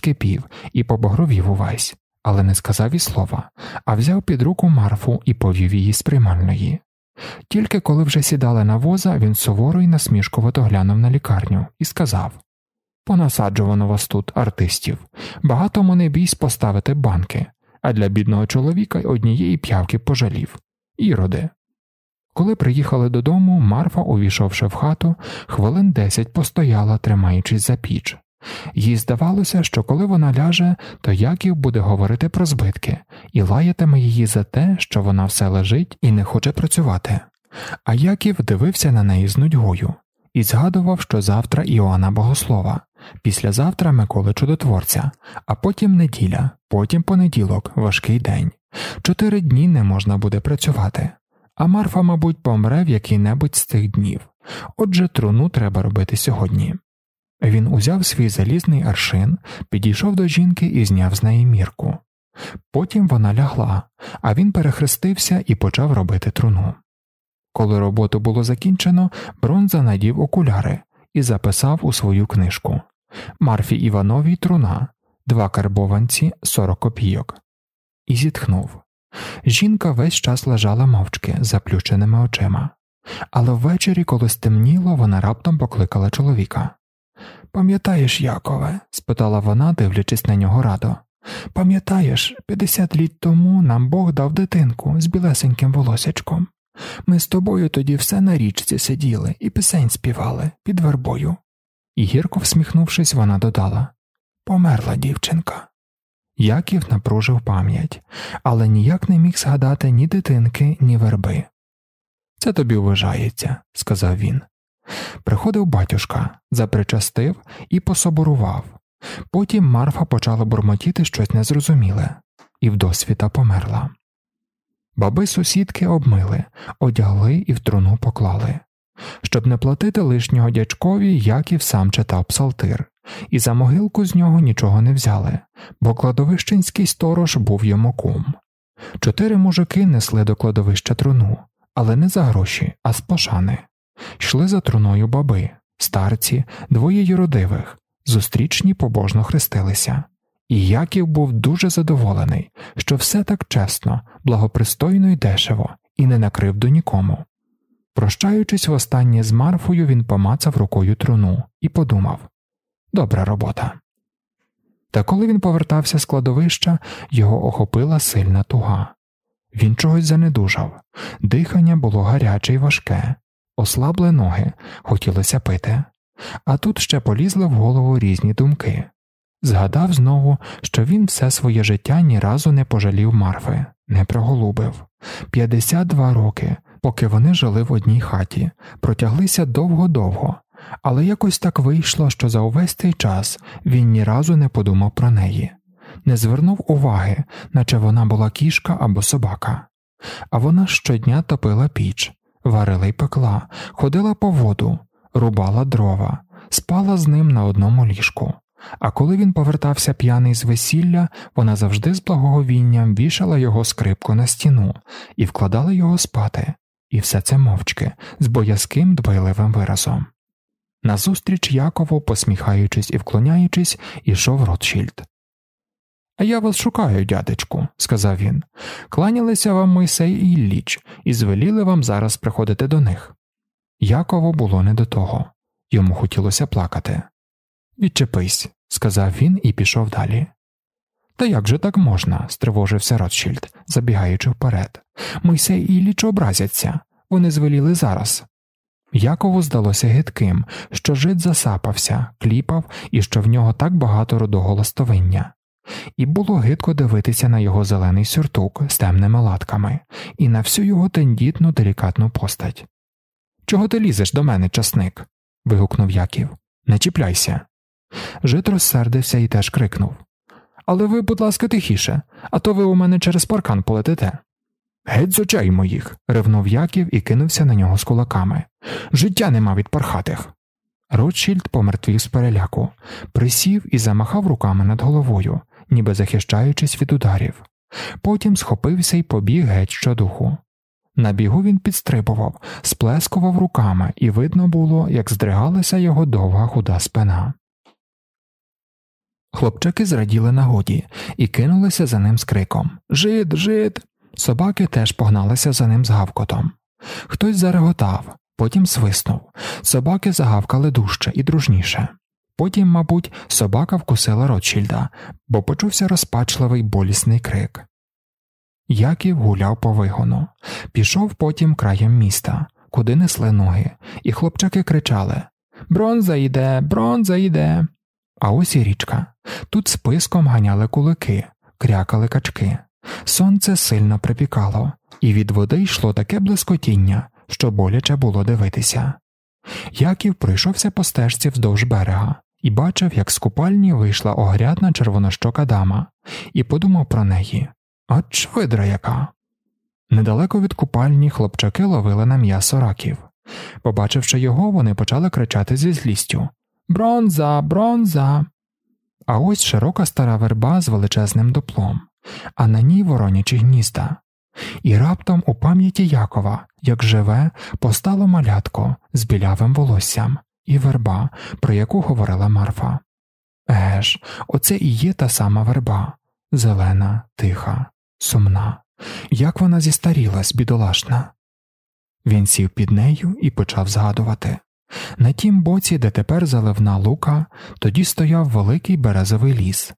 вскипів і побагровів увесь, але не сказав і слова, а взяв під руку Марфу і повів її з приймальної. Тільки коли вже сідали на воза, він суворо й насмішкувато глянув на лікарню і сказав Понасаджувано вас тут, артистів, багато мене бійсь поставити банки, а для бідного чоловіка однієї п'явки пожалів. Іроди. Коли приїхали додому, Марфа, увійшовши в хату, хвилин десять постояла, тримаючись за піч. Їй здавалося, що коли вона ляже, то Яків буде говорити про збитки і лаятиме її за те, що вона все лежить і не хоче працювати. А Яків дивився на неї з нудьгою і згадував, що завтра Іоанна Богослова, післязавтра Миколи Чудотворця, а потім неділя, потім понеділок, важкий день. Чотири дні не можна буде працювати. А Марфа, мабуть, помре в який-небудь з цих днів, отже, труну треба робити сьогодні. Він узяв свій залізний аршин, підійшов до жінки і зняв з неї мірку. Потім вона лягла, а він перехрестився і почав робити труну. Коли роботу було закінчено, Бронза надів окуляри і записав у свою книжку Марфі Івановій труна, два карбованці, сорок копійок, і зітхнув. Жінка весь час лежала мовчки, заплющеними очима, але ввечері, коли стемніло, вона раптом покликала чоловіка. Пам'ятаєш, Якове? спитала вона, дивлячись на нього радо. Пам'ятаєш, п'ятдесят літ тому нам Бог дав дитинку з білесеньким волосячком. Ми з тобою тоді все на річці сиділи і пісень співали під вербою. І гірко всміхнувшись, вона додала Померла дівчинка. Яків напружив пам'ять, але ніяк не міг згадати ні дитинки, ні верби. Це тобі вважається, сказав він. Приходив батюшка, запричастив і пособорував. Потім Марфа почала бурмотіти щось незрозуміле, і вдосвіта померла. Баби сусідки обмили, одягли і в труну поклали. Щоб не платити лишнього дядькові, Яків сам читав псалтир, і за могилку з нього нічого не взяли, бо кладовищенський сторож був йому кум. Чотири мужики несли до кладовища труну, але не за гроші, а з пошани. Йшли за труною баби, старці, двоє юродивих, зустрічні побожно хрестилися. І Яків був дуже задоволений, що все так чесно, благопристойно і дешево, і не накрив до нікому. Прощаючись востаннє з Марфою, він помацав рукою труну і подумав добра робота. Та коли він повертався з кладовища, його охопила сильна туга. Він чогось занедужав, дихання було гаряче й важке, ослабли ноги, хотілося пити, а тут ще полізли в голову різні думки. Згадав знову, що він все своє життя ні разу не пожалів Марфи, не проголубив. 52 роки, поки вони жили в одній хаті, протяглися довго-довго, але якось так вийшло, що за увесь цей час він ні разу не подумав про неї, не звернув уваги, наче вона була кішка або собака, а вона щодня топила піч, варила й пекла, ходила по воду, рубала дрова, спала з ним на одному ліжку. А коли він повертався п'яний з весілля, вона завжди з благоговінням вішала його скрипку на стіну і вкладала його спати, і все це мовчки, з боязким дбайливим виразом. Назустріч Якову, посміхаючись і вклоняючись, ішов Ротшільд. Я вас шукаю, дядечку, сказав він. Кланялися вам Мойсей і Ілліч, і звеліли вам зараз приходити до них. Якову було не до того, йому хотілося плакати. Відчепись, сказав він і пішов далі. Та як же так можна? стривожився Ротшильд, забігаючи вперед. Мойсей і Ілліч образяться, вони звеліли зараз. Якову здалося гидким, що жид засапався, кліпав і що в нього так багато рудого ластовиння. І було гидко дивитися на його зелений сюртук з темними латками і на всю його тендітну делікатну постать. Чого ти лізеш до мене, часник? вигукнув Яків. Не чіпляйся. Жит розсердився і теж крикнув Але ви, будь ласка, тихіше, а то ви у мене через паркан полетите. Геть з очей моїх. ревнув Яків і кинувся на нього з кулаками. Життя нема від пархатих. Ротшільд помертвів з переляку, присів і замахав руками над головою, ніби захищаючись від ударів. Потім схопився і побіг геть щодуху. На бігу він підстрибував, сплескував руками, і видно було, як здригалася його довга худа спина. Хлопчики зраділи нагоді і кинулися за ним з криком Жид, жид. Собаки теж погналися за ним з гавкотом. Хтось зареготав, потім свиснув. Собаки загавкали дужче і дружніше. Потім, мабуть, собака вкусила Ротшільда, бо почувся розпачливий болісний крик. Яків гуляв по вигону, пішов потім краєм міста, куди несли ноги, і хлопчаки кричали Бронза йде, бронза йде. А ось і річка. Тут списком ганяли кулики, крякали качки. Сонце сильно припікало, і від води йшло таке блискотіння, що боляче було дивитися. Яків пройшовся по стежці вздовж берега і бачив, як з купальні вийшла огрядна червонощока дама, і подумав про неї От видра яка. Недалеко від купальні хлопчаки ловили на м'ясо раків. Побачивши його, вони почали кричати зі злістю Бронза, бронза. А ось широка стара верба з величезним дуплом, а на ній воронячі гнізда. І раптом у пам'яті Якова, як живе, постало малятко з білявим волоссям і верба, про яку говорила Марфа. Еж, оце і є та сама верба зелена, тиха, сумна, як вона зістарілась, бідолашна. Він сів під нею і почав згадувати. На тім боці, де тепер заливна лука, тоді стояв великий березовий ліс,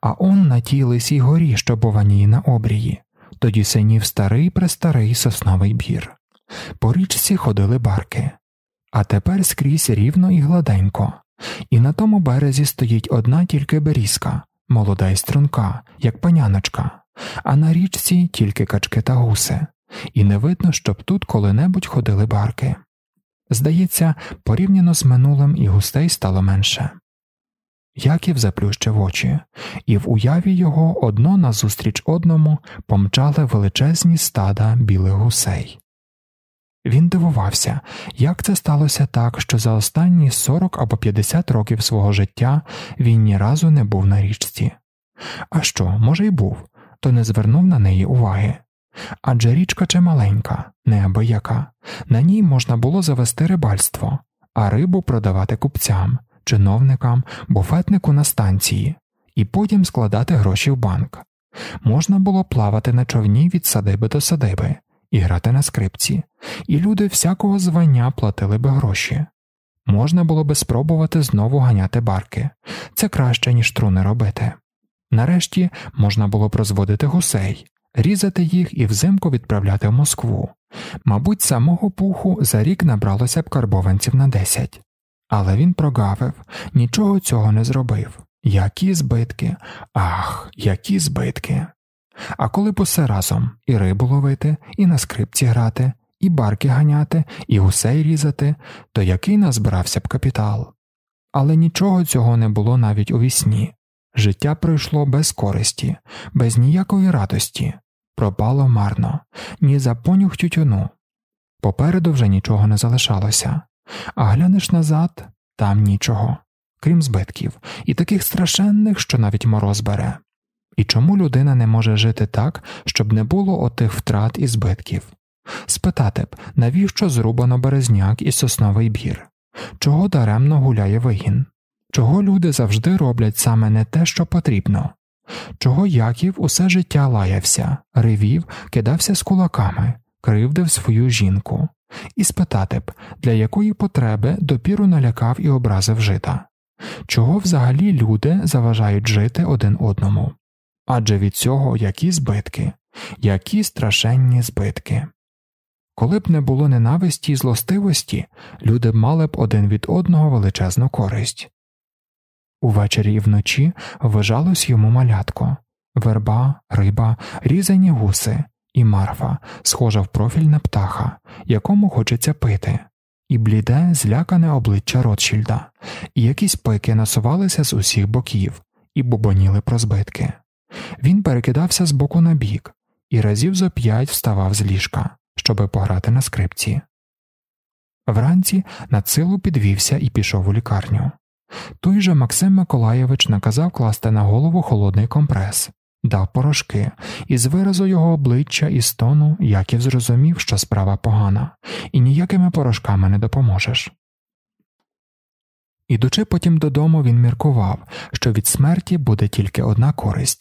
а он на тій лисій горі, що бованіє на обрії, тоді синів старий престарий сосновий бір. По річці ходили барки, а тепер скрізь рівно і гладенько, і на тому березі стоїть одна тільки берізка, молода й струнка, як паняночка, а на річці тільки качки та гуси, і не видно, щоб тут коли-небудь ходили барки. Здається, порівняно з минулим і густей стало менше. Яків заплющив очі, і в уяві його одно назустріч одному помчали величезні стада білих гусей. Він дивувався, як це сталося так, що за останні 40 або 50 років свого життя він ні разу не був на річці. А що, може, й був, то не звернув на неї уваги. Адже річка чималенька, неабияка, на ній можна було завести рибальство, а рибу продавати купцям, чиновникам, буфетнику на станції, і потім складати гроші в банк. Можна було плавати на човні від садиби до садиби і грати на скрипці, і люди всякого звання платили би гроші. Можна було би спробувати знову ганяти барки, це краще, ніж труни робити. Нарешті можна було б розводити гусей, різати їх і взимку відправляти в Москву. Мабуть, самого пуху за рік набралося б карбованців на десять. Але він прогавив, нічого цього не зробив. Які збитки, ах, які збитки. А коли б усе разом і рибу ловити, і на скрипці грати, і барки ганяти, і гусей різати, то який назбирався б капітал. Але нічого цього не було навіть у вісні. Життя пройшло без користі, без ніякої радості, пропало марно, ні за понюх тютюну. Попереду вже нічого не залишалося, а глянеш назад там нічого, крім збитків, і таких страшенних, що навіть мороз бере. І чому людина не може жити так, щоб не було отих втрат і збитків? Спитати б, навіщо зрубано березняк і сосновий бір? Чого даремно гуляє вигін? Чого люди завжди роблять саме не те, що потрібно? Чого Яків усе життя лаявся, ривів, кидався з кулаками, кривдив свою жінку, і спитати б, для якої потреби допіру налякав і образив жита? Чого взагалі люди заважають жити один одному? Адже від цього які збитки, які страшенні збитки. Коли б не було ненависті й злостивості, люди б мали б один від одного величезну користь. Увечері і вночі вважалось йому малятко верба, риба, різані гуси і марфа, схожа в профіль на птаха, якому хочеться пити, і бліде, злякане обличчя Ротшільда, і якісь пики насувалися з усіх боків і бубоніли про збитки. Він перекидався з боку на бік і разів зо п'ять вставав з ліжка, щоби пограти на скрипці. Вранці над силу підвівся і пішов у лікарню. Той же Максим Миколаєвич наказав класти на голову холодний компрес, дав порошки, і з виразу його обличчя і стону Яків зрозумів, що справа погана, і ніякими порошками не допоможеш. Ідучи потім додому, він міркував, що від смерті буде тільки одна користь